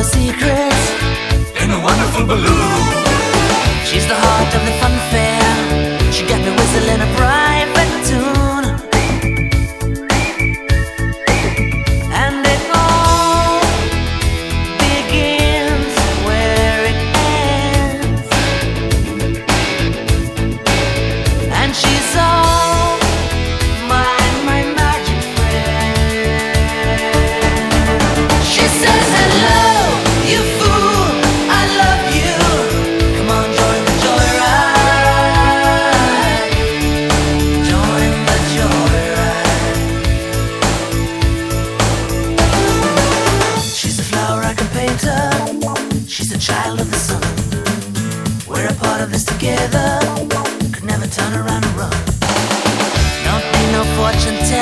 the secrets in a wonderful balloon. She's the heart of the fun fair. She got me whistling a private tune. And it all begins where it ends. And she's all my, my magic friend. She says. child of the sun. We're a part of this together. Could never turn around and run. Don't be no fortune teller.